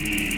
Mm-hmm.